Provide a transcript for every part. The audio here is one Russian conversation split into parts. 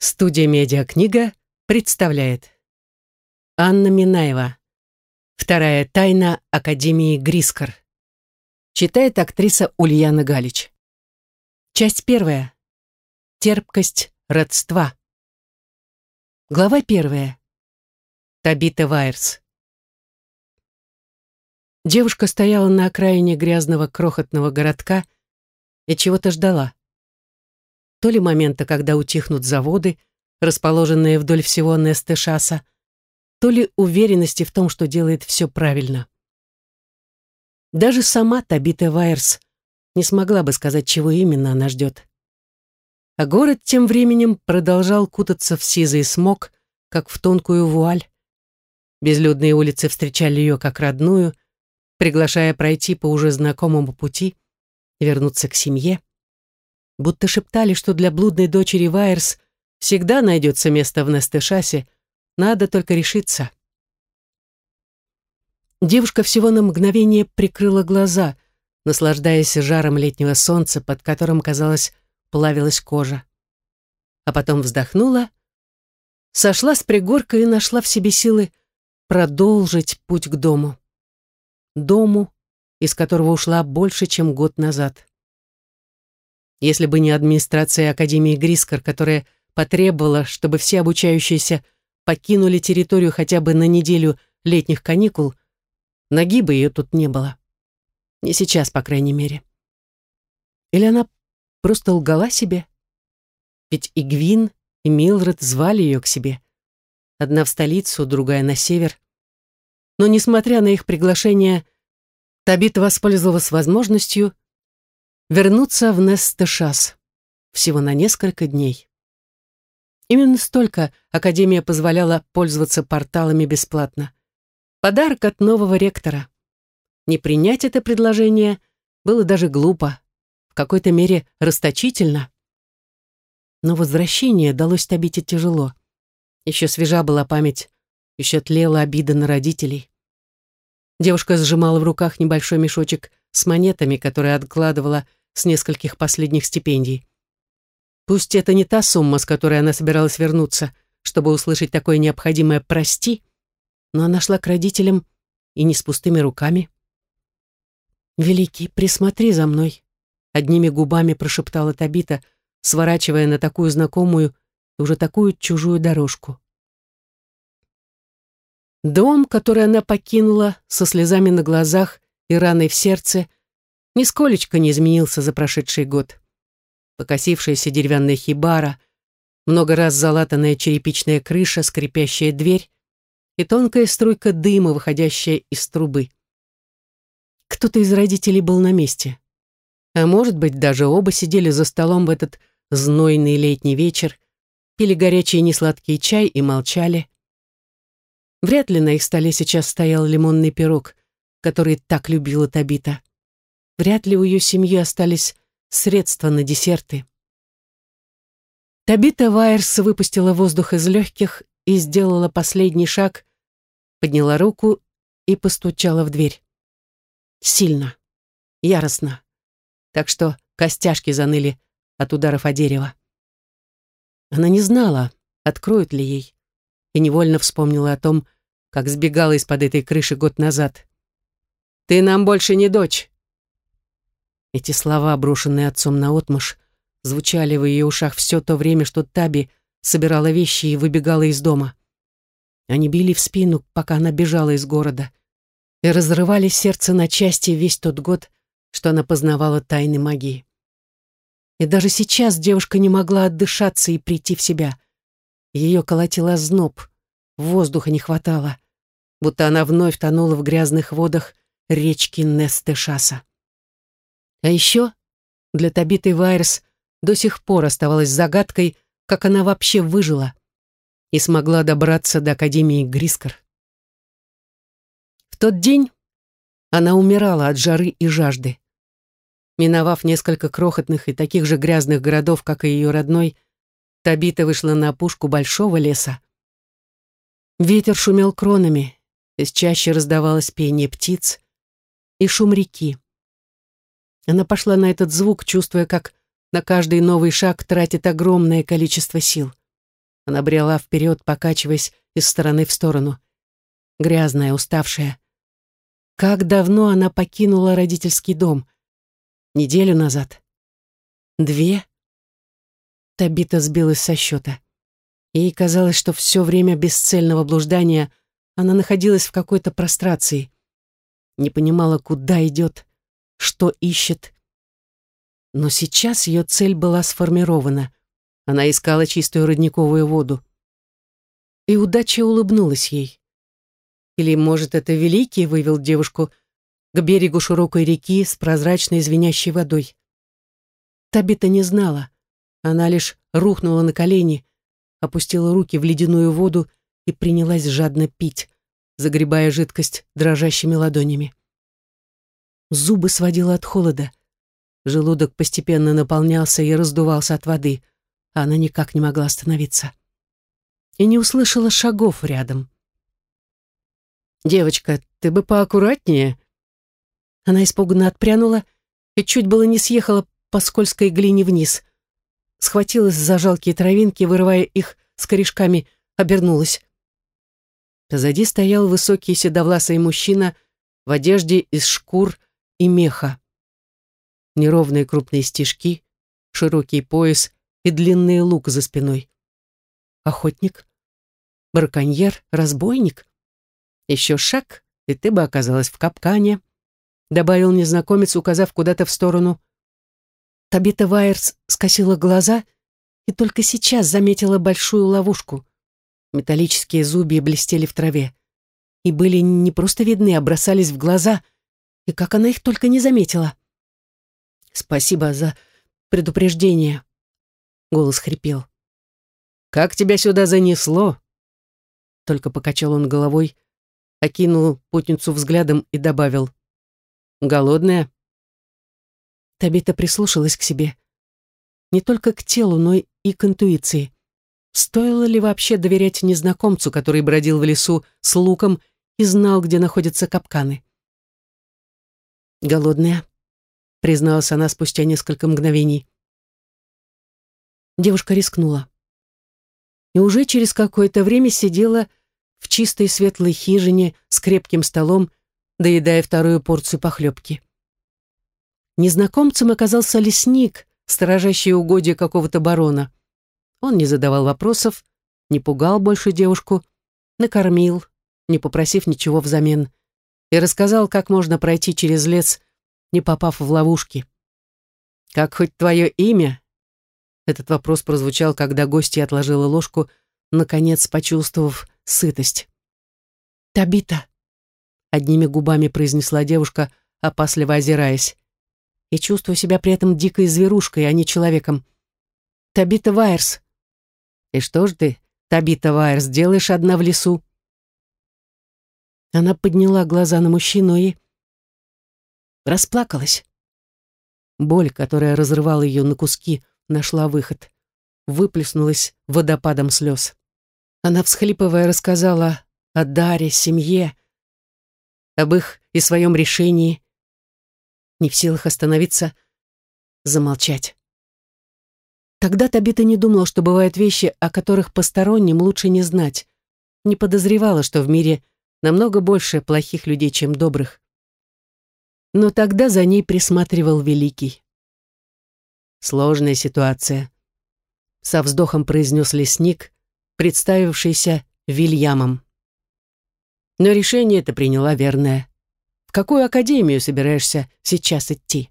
Студия «Медиакнига» представляет. Анна Минаева. Вторая тайна Академии Грискор. Читает актриса Ульяна Галич. Часть первая. Терпкость родства. Глава первая. Табита Вайерс. Девушка стояла на окраине грязного крохотного городка и чего-то ждала то ли момента, когда утихнут заводы, расположенные вдоль всего Нестешаса, то ли уверенности в том, что делает все правильно. Даже сама Табита Вайерс не смогла бы сказать, чего именно она ждет. А город тем временем продолжал кутаться в сизый смог, как в тонкую вуаль. Безлюдные улицы встречали ее как родную, приглашая пройти по уже знакомому пути и вернуться к семье будто шептали, что для блудной дочери Вайерс всегда найдется место в Нестешасе, надо только решиться. Девушка всего на мгновение прикрыла глаза, наслаждаясь жаром летнего солнца, под которым, казалось, плавилась кожа. А потом вздохнула, сошла с пригорка и нашла в себе силы продолжить путь к дому. Дому, из которого ушла больше, чем год назад. Если бы не администрация Академии Грискор, которая потребовала, чтобы все обучающиеся покинули территорию хотя бы на неделю летних каникул, ноги бы ее тут не было. Не сейчас, по крайней мере. Или она просто лгала себе? Ведь и Гвин, и Милред звали ее к себе. Одна в столицу, другая на север. Но, несмотря на их приглашение, Табит воспользовалась возможностью вернуться в Нестешас всего на несколько дней. Именно столько Академия позволяла пользоваться порталами бесплатно. Подарок от нового ректора. Не принять это предложение было даже глупо, в какой-то мере расточительно. Но возвращение далось Табите тяжело. Еще свежа была память, еще тлела обида на родителей. Девушка сжимала в руках небольшой мешочек с монетами, которые откладывала с нескольких последних стипендий. Пусть это не та сумма, с которой она собиралась вернуться, чтобы услышать такое необходимое «прости», но она шла к родителям и не с пустыми руками. «Великий, присмотри за мной», — одними губами прошептала Табита, сворачивая на такую знакомую уже такую чужую дорожку. Дом, который она покинула со слезами на глазах и раной в сердце, нисколечко не изменился за прошедший год. Покосившаяся деревянная хибара, много раз залатанная черепичная крыша, скрипящая дверь и тонкая струйка дыма, выходящая из трубы. Кто-то из родителей был на месте. А может быть, даже оба сидели за столом в этот знойный летний вечер, пили горячий несладкий чай и молчали. Вряд ли на их столе сейчас стоял лимонный пирог, который так любила Табита. Вряд ли у ее семьи остались средства на десерты. Табита Вайерс выпустила воздух из легких и сделала последний шаг, подняла руку и постучала в дверь. Сильно, яростно, так что костяшки заныли от ударов о дерево. Она не знала, откроют ли ей, и невольно вспомнила о том, как сбегала из-под этой крыши год назад. «Ты нам больше не дочь!» Эти слова, брошенные отцом на отмышь, звучали в ее ушах все то время, что Таби собирала вещи и выбегала из дома. Они били в спину, пока она бежала из города, и разрывали сердце на части весь тот год, что она познавала тайны магии. И даже сейчас девушка не могла отдышаться и прийти в себя. Ее колотила зноб, воздуха не хватало, будто она вновь тонула в грязных водах речки Нестешаса. А еще для Табиты Вайерс до сих пор оставалась загадкой, как она вообще выжила и смогла добраться до Академии Грискор. В тот день она умирала от жары и жажды. Миновав несколько крохотных и таких же грязных городов, как и ее родной, Табита вышла на опушку большого леса. Ветер шумел кронами, из чаще раздавалось пение птиц и шум реки. Она пошла на этот звук, чувствуя, как на каждый новый шаг тратит огромное количество сил. Она брела вперед, покачиваясь из стороны в сторону. Грязная, уставшая. Как давно она покинула родительский дом? Неделю назад? Две? Табита сбилась со счета. Ей казалось, что все время бесцельного блуждания она находилась в какой-то прострации. Не понимала, куда идет, что ищет. Но сейчас ее цель была сформирована. Она искала чистую родниковую воду. И удача улыбнулась ей. Или, может, это Великий вывел девушку к берегу широкой реки с прозрачной звенящей водой. Табита не знала. Она лишь рухнула на колени, опустила руки в ледяную воду и принялась жадно пить, загребая жидкость дрожащими ладонями. Зубы сводила от холода. Желудок постепенно наполнялся и раздувался от воды, а она никак не могла остановиться. И не услышала шагов рядом. «Девочка, ты бы поаккуратнее». Она испуганно отпрянула и чуть было не съехала по скользкой глине вниз. Схватилась за жалкие травинки, вырывая их с корешками, обернулась. Позади стоял высокий седовласый мужчина в одежде из шкур и меха. Неровные крупные стежки, широкий пояс и длинный лук за спиной. Охотник? Браконьер? Разбойник? Еще шаг, и ты бы оказалась в капкане, добавил незнакомец, указав куда-то в сторону. Табита Вайерс скосила глаза и только сейчас заметила большую ловушку. Металлические зубья блестели в траве. И были не просто видны, а бросались в глаза. И как она их только не заметила. «Спасибо за предупреждение», — голос хрипел. «Как тебя сюда занесло?» Только покачал он головой, окинул путницу взглядом и добавил. «Голодная?» Табита прислушалась к себе. Не только к телу, но и к интуиции. Стоило ли вообще доверять незнакомцу, который бродил в лесу с луком и знал, где находятся капканы? «Голодная», — призналась она спустя несколько мгновений. Девушка рискнула. И уже через какое-то время сидела в чистой светлой хижине с крепким столом, доедая вторую порцию похлебки. Незнакомцем оказался лесник, сторожащий угодья какого-то барона. Он не задавал вопросов, не пугал больше девушку, накормил, не попросив ничего взамен, и рассказал, как можно пройти через лес, не попав в ловушки. «Как хоть твое имя?» Этот вопрос прозвучал, когда гостья отложила ложку, наконец почувствовав сытость. «Табита», — одними губами произнесла девушка, опасливо озираясь, и чувствуя себя при этом дикой зверушкой, а не человеком. «Табита Вайерс». «И что ж ты, Табита Вайерс, делаешь одна в лесу?» Она подняла глаза на мужчину и... расплакалась. Боль, которая разрывала ее на куски, нашла выход. Выплеснулась водопадом слез. Она, всхлипывая, рассказала о Даре, семье, об их и своем решении. Не в силах остановиться, замолчать. Тогда Табита не думала, что бывают вещи, о которых посторонним лучше не знать. Не подозревала, что в мире намного больше плохих людей, чем добрых. Но тогда за ней присматривал Великий. Сложная ситуация. Со вздохом произнес лесник, представившийся Вильямом. Но решение это приняла верное. В какую академию собираешься сейчас идти?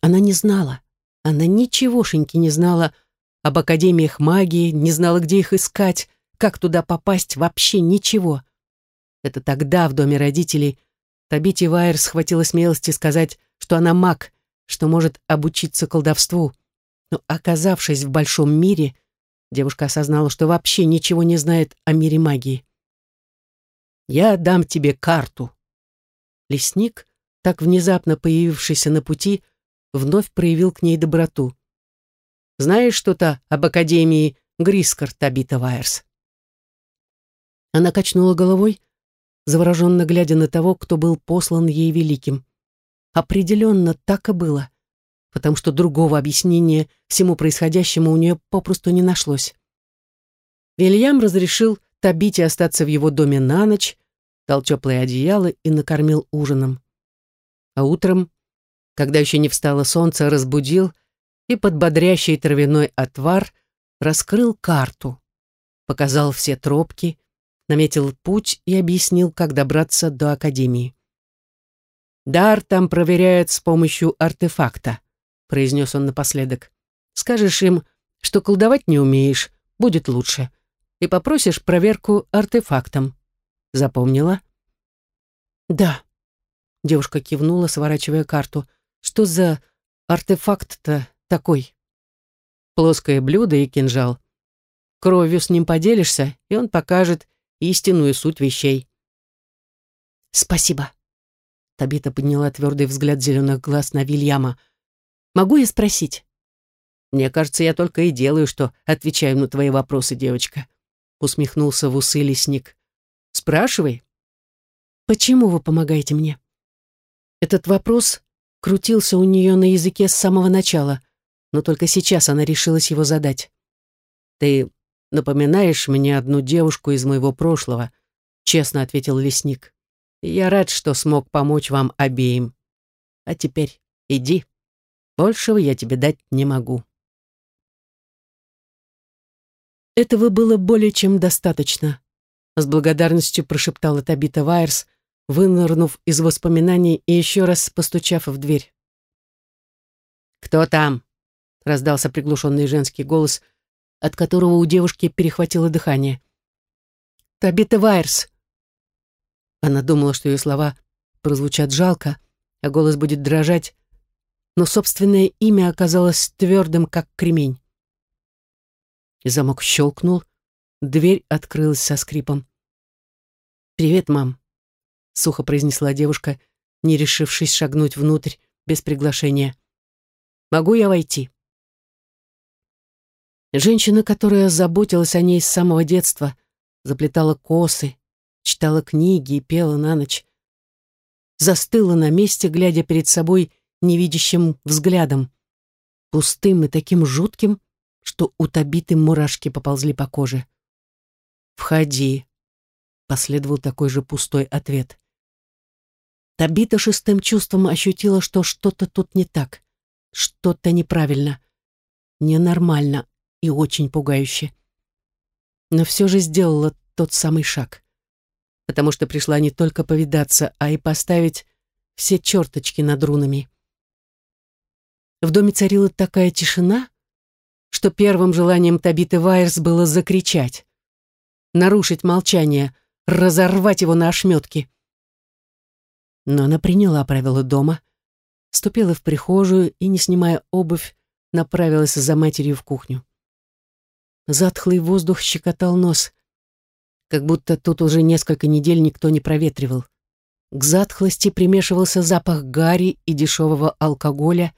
Она не знала. Она ничегошеньки не знала об академиях магии, не знала, где их искать, как туда попасть, вообще ничего. Это тогда, в доме родителей, Табити Вайер схватила смелости сказать, что она маг, что может обучиться колдовству. Но, оказавшись в большом мире, Девушка осознала, что вообще ничего не знает о мире магии. «Я дам тебе карту». Лесник, так внезапно появившийся на пути, вновь проявил к ней доброту. «Знаешь что-то об Академии Грискар Табита Вайерс?» Она качнула головой, завороженно глядя на того, кто был послан ей великим. Определенно так и было потому что другого объяснения всему происходящему у нее попросту не нашлось. Вильям разрешил Табите остаться в его доме на ночь, дал теплое одеяло и накормил ужином. А утром, когда еще не встало солнце, разбудил и под бодрящий травяной отвар раскрыл карту, показал все тропки, наметил путь и объяснил, как добраться до Академии. «Дар там проверяют с помощью артефакта», — произнес он напоследок. «Скажешь им, что колдовать не умеешь, будет лучше, и попросишь проверку артефактом. Запомнила?» «Да», — девушка кивнула, сворачивая карту. «Что за артефакт-то такой?» «Плоское блюдо и кинжал. Кровью с ним поделишься, и он покажет истинную суть вещей». «Спасибо», — Табита подняла твердый взгляд зеленых глаз на Вильяма. «Могу я спросить?» «Мне кажется, я только и делаю, что отвечаю на твои вопросы, девочка», — усмехнулся в усы лесник. «Спрашивай». «Почему вы помогаете мне?» Этот вопрос крутился у нее на языке с самого начала, но только сейчас она решилась его задать. «Ты напоминаешь мне одну девушку из моего прошлого», — честно ответил лесник. «Я рад, что смог помочь вам обеим. А теперь иди. Большего я тебе дать не могу». Этого было более чем достаточно, с благодарностью прошептала Табита Вайерс, вынырнув из воспоминаний и еще раз постучав в дверь. «Кто там?» — раздался приглушенный женский голос, от которого у девушки перехватило дыхание. «Табита Вайерс!» Она думала, что ее слова прозвучат жалко, а голос будет дрожать, но собственное имя оказалось твердым, как кремень. Замок щелкнул, дверь открылась со скрипом. «Привет, мам», — сухо произнесла девушка, не решившись шагнуть внутрь без приглашения. «Могу я войти?» Женщина, которая заботилась о ней с самого детства, заплетала косы, читала книги и пела на ночь, застыла на месте, глядя перед собой невидящим взглядом, пустым и таким жутким, что у Табиты мурашки поползли по коже. «Входи», Последовал такой же пустой ответ. Табита шестым чувством ощутила, что что-то тут не так, что-то неправильно, ненормально и очень пугающе. Но все же сделала тот самый шаг, потому что пришла не только повидаться, а и поставить все черточки над рунами. В доме царила такая тишина, что первым желанием Табиты Вайерс было закричать, нарушить молчание — разорвать его на ошметки. Но она приняла правила дома, ступила в прихожую и, не снимая обувь, направилась за матерью в кухню. Затхлый воздух щекотал нос, как будто тут уже несколько недель никто не проветривал. К затхлости примешивался запах гари и дешевого алкоголя,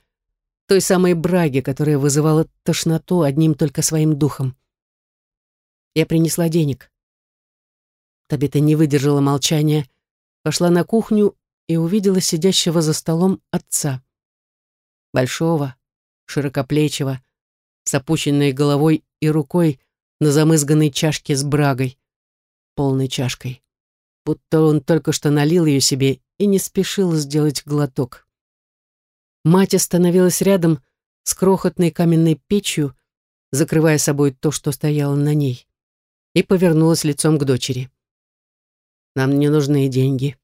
той самой браги, которая вызывала тошноту одним только своим духом. Я принесла денег. Табита не выдержала молчания, пошла на кухню и увидела сидящего за столом отца. Большого, широкоплечего, с опущенной головой и рукой на замызганной чашке с брагой, полной чашкой. Будто он только что налил ее себе и не спешил сделать глоток. Мать остановилась рядом с крохотной каменной печью, закрывая собой то, что стояло на ней, и повернулась лицом к дочери. Нам не нужны деньги».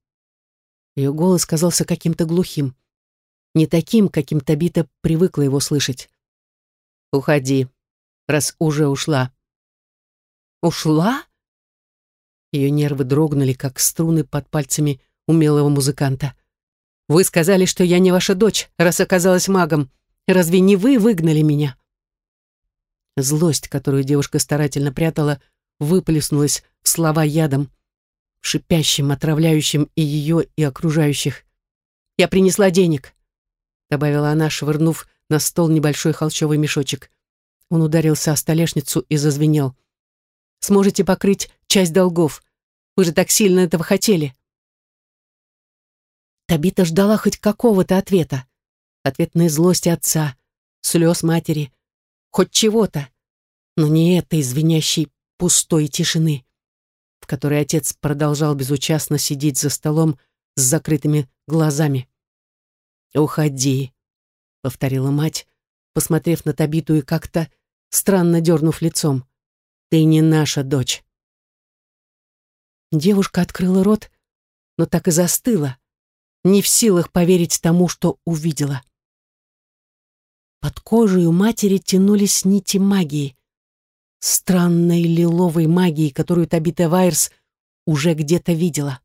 Ее голос казался каким-то глухим. Не таким, каким Табита привыкла его слышать. «Уходи, раз уже ушла». «Ушла?» Ее нервы дрогнули, как струны под пальцами умелого музыканта. «Вы сказали, что я не ваша дочь, раз оказалась магом. Разве не вы выгнали меня?» Злость, которую девушка старательно прятала, выплеснулась в слова ядом шипящим, отравляющим и ее, и окружающих. «Я принесла денег», — добавила она, швырнув на стол небольшой холщовый мешочек. Он ударился о столешницу и зазвенел. «Сможете покрыть часть долгов. Вы же так сильно этого хотели». Табита ждала хоть какого-то ответа. Ответной злости отца, слез матери, хоть чего-то, но не этой звенящей пустой тишины, в которой отец продолжал безучастно сидеть за столом с закрытыми глазами. «Уходи», — повторила мать, посмотрев на Табиту и как-то странно дернув лицом. «Ты не наша дочь». Девушка открыла рот, но так и застыла, не в силах поверить тому, что увидела. Под кожей у матери тянулись нити магии, странной лиловой магии, которую Табита Вайерс уже где-то видела.